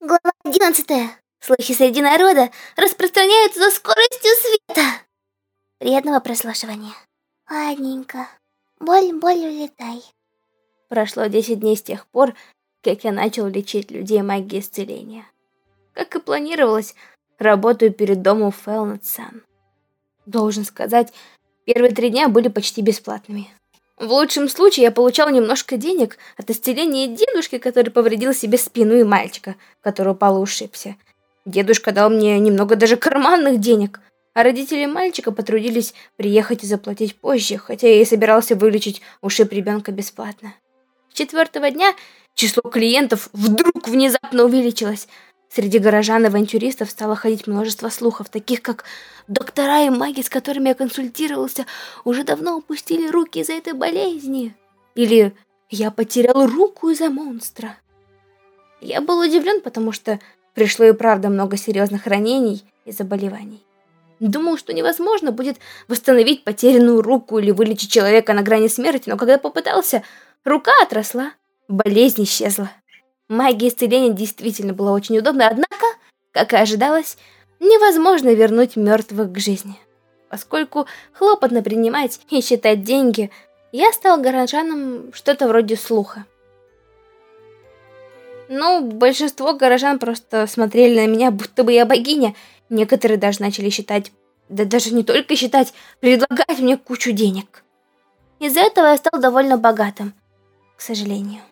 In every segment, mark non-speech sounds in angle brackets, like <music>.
Глава 11. Слухи среди народа распространяются со скоростью света. Приятного прослушивания. Ладненько. Боль, боль, улетай. Прошло 10 дней с тех пор, как я начал лечить людей магией исцеления. Как и планировалось, работаю перед домом Фелнет-Сан. Должен сказать, первые три дня были почти бесплатными. В лучшем случае я получал немножко денег от исцеления дедушки, который повредил себе спину, и мальчика, который упал и ушибся. Дедушка дал мне немного даже карманных денег, а родители мальчика потрудились приехать и заплатить позже, хотя я и собирался вылечить ушиб ребенка бесплатно. С четвертого дня число клиентов вдруг внезапно увеличилось – Среди горожан-авантюристов стало ходить множество слухов, таких как «доктора и маги, с которыми я консультировался, уже давно упустили руки из-за этой болезни» или «я потерял руку из-за монстра». Я был удивлен, потому что пришло и правда много серьезных ранений и заболеваний. Думал, что невозможно будет восстановить потерянную руку или вылечить человека на грани смерти, но когда попытался, рука отросла, болезнь исчезла. Магия исцеления действительно была очень удобна, однако, как и ожидалось, невозможно вернуть мертвых к жизни. Поскольку хлопотно принимать и считать деньги, я стал горожанам что-то вроде слуха. Ну, большинство горожан просто смотрели на меня, будто бы я богиня. Некоторые даже начали считать, да даже не только считать, предлагать мне кучу денег. Из-за этого я стал довольно богатым, к сожалению.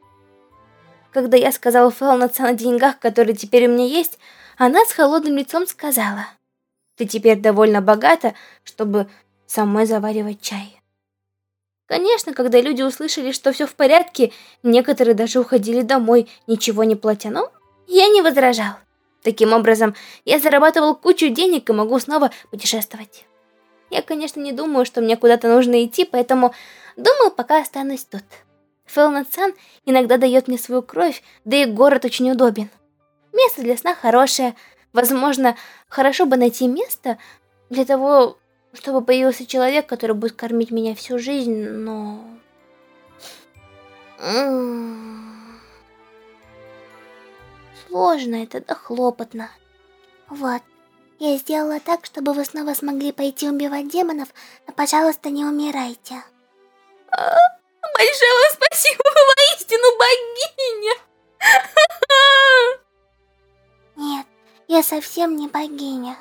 Когда я сказала Фэлнатс о деньгах, которые теперь у меня есть, она с холодным лицом сказала, «Ты теперь довольно богата, чтобы самой заваривать чай». Конечно, когда люди услышали, что все в порядке, некоторые даже уходили домой, ничего не платя, но я не возражал. Таким образом, я зарабатывал кучу денег и могу снова путешествовать. Я, конечно, не думаю, что мне куда-то нужно идти, поэтому думал, пока останусь тут. Фэлнат-сан иногда дает мне свою кровь, да и город очень удобен. Место для сна хорошее. Возможно, хорошо бы найти место для того, чтобы появился человек, который будет кормить меня всю жизнь, но... Сложно это, да хлопотно. Вот, я сделала так, чтобы вы снова смогли пойти убивать демонов, но, пожалуйста, не умирайте. А, Большое спасибо, вы <laughs> воистину богиня! <laughs> Нет, я совсем не богиня.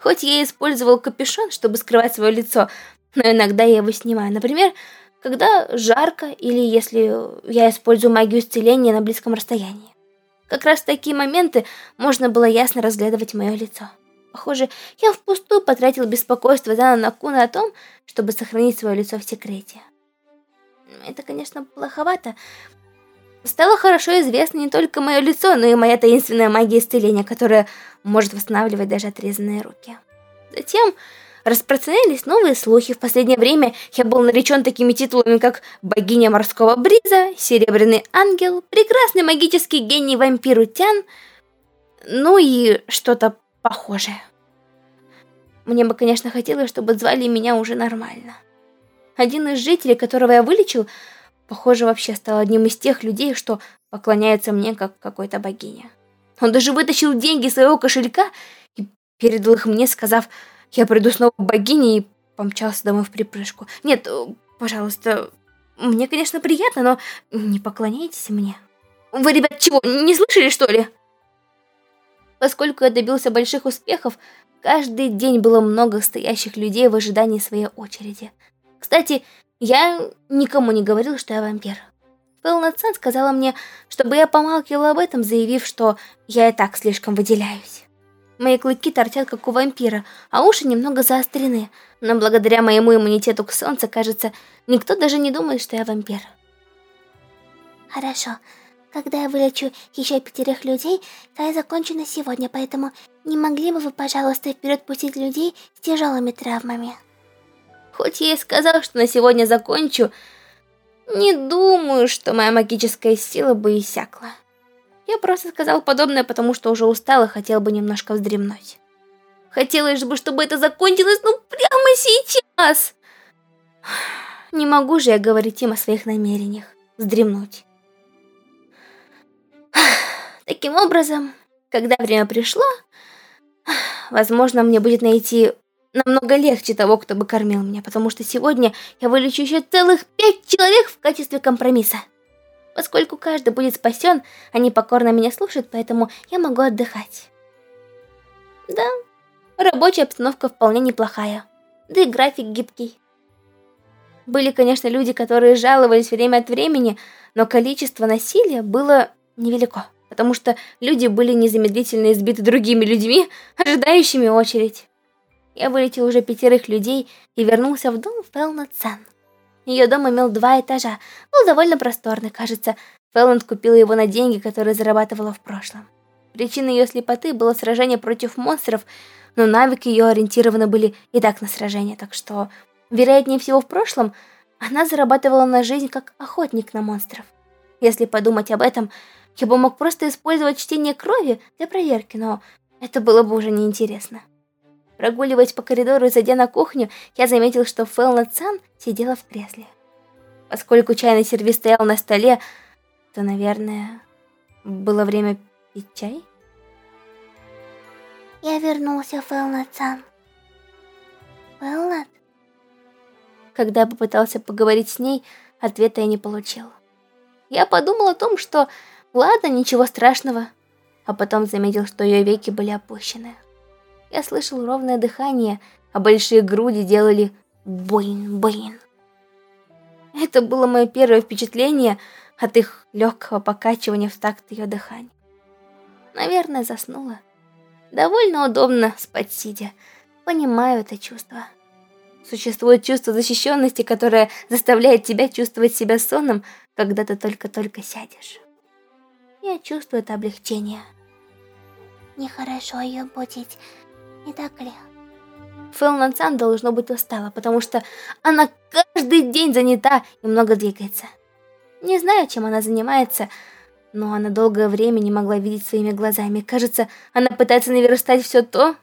Хоть я использовал капюшон, чтобы скрывать свое лицо, но иногда я его снимаю. Например, когда жарко или если я использую магию исцеления на близком расстоянии. Как раз в такие моменты можно было ясно разглядывать мое лицо. Похоже, я впустую потратил беспокойство Дана Накуна о том, чтобы сохранить свое лицо в секрете. Это, конечно, плоховато. Стало хорошо известно не только мое лицо, но и моя таинственная магия исцеления, которая может восстанавливать даже отрезанные руки. Затем распространялись новые слухи. В последнее время я был наречен такими титулами, как «Богиня морского бриза», «Серебряный ангел», «Прекрасный магический гений вампиру Тян», ну и что-то похожее. Мне бы, конечно, хотелось, чтобы звали меня уже нормально. Один из жителей, которого я вылечил, похоже, вообще стал одним из тех людей, что поклоняются мне как какой-то богине. Он даже вытащил деньги из своего кошелька и передал их мне, сказав, я приду снова к богине и помчался домой в припрыжку. Нет, пожалуйста, мне, конечно, приятно, но не поклоняйтесь мне. Вы, ребят, чего, не слышали, что ли? Поскольку я добился больших успехов, каждый день было много стоящих людей в ожидании своей очереди. Кстати, я никому не говорил, что я вампир. Пэлнатсан сказала мне, чтобы я помалкивала об этом, заявив, что я и так слишком выделяюсь. Мои клыки торчат, как у вампира, а уши немного заострены, но благодаря моему иммунитету к солнцу, кажется, никто даже не думает, что я вампир. Хорошо. Когда я вылечу еще пятерых людей, то я закончу на сегодня, поэтому не могли бы вы, пожалуйста, вперед пустить людей с тяжелыми травмами? Хоть я и сказал, что на сегодня закончу, не думаю, что моя магическая сила бы иссякла. Я просто сказал подобное, потому что уже устал и хотел бы немножко вздремнуть. Хотелось бы, чтобы это закончилось, ну прямо сейчас. Не могу же я говорить им о своих намерениях. Вздремнуть. Таким образом, когда время пришло, возможно, мне будет найти намного легче того, кто бы кормил меня, потому что сегодня я вылечу еще целых пять человек в качестве компромисса. Поскольку каждый будет спасен, они покорно меня слушают, поэтому я могу отдыхать. Да, рабочая обстановка вполне неплохая, да и график гибкий. Были, конечно, люди, которые жаловались время от времени, но количество насилия было невелико, потому что люди были незамедлительно избиты другими людьми, <laughs> ожидающими очередь. Я вылетел уже пятерых людей и вернулся в дом Фелнат Сан. Ее дом имел два этажа, был довольно просторный, кажется. Фелланд купила его на деньги, которые зарабатывала в прошлом. Причиной ее слепоты было сражение против монстров, но навыки ее ориентированы были и так на сражение, так что, вероятнее всего, в прошлом она зарабатывала на жизнь как охотник на монстров. Если подумать об этом, я бы мог просто использовать чтение крови для проверки, но это было бы уже неинтересно. Прогуливаясь по коридору и зайдя на кухню, я заметил, что Фэлна Цан сидела в кресле. Поскольку чайный сервис стоял на столе, то, наверное, было время пить чай? Я вернулся, Фэлна Цан. Фэлнат? Когда я попытался поговорить с ней, ответа я не получил. Я подумал о том, что ладно, ничего страшного, а потом заметил, что ее веки были опущены. Я слышал ровное дыхание, а большие груди делали боин-боин. Это было мое первое впечатление от их легкого покачивания в такт ее дыхания. Наверное, заснула. Довольно удобно спать сидя. Понимаю это чувство. Существует чувство защищенности, которое заставляет тебя чувствовать себя сонным, когда ты только-только сядешь. Я чувствую это облегчение. Нехорошо ее будить. Не так ли? Фэлнан Сан должно быть устала, потому что она каждый день занята и много двигается. Не знаю, чем она занимается, но она долгое время не могла видеть своими глазами. Кажется, она пытается наверстать все то,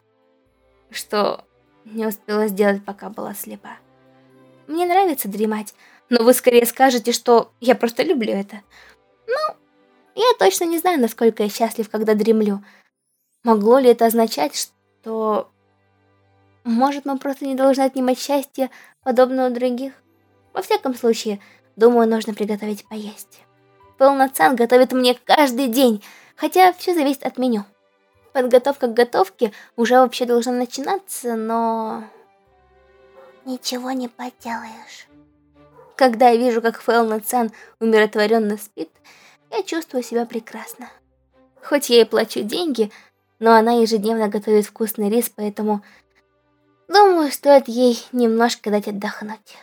что не успела сделать, пока была слепа. Мне нравится дремать, но вы скорее скажете, что я просто люблю это. Ну, я точно не знаю, насколько я счастлив, когда дремлю. Могло ли это означать, что то... Может, мы просто не должны отнимать счастье, подобного других? Во всяком случае, думаю, нужно приготовить поесть. Полноцен готовит мне каждый день, хотя все зависит от меню. Подготовка к готовке уже вообще должна начинаться, но... Ничего не поделаешь. Когда я вижу, как Фэлна умиротворенно спит, я чувствую себя прекрасно. Хоть я и плачу деньги, но она ежедневно готовит вкусный рис, поэтому думаю, стоит ей немножко дать отдохнуть.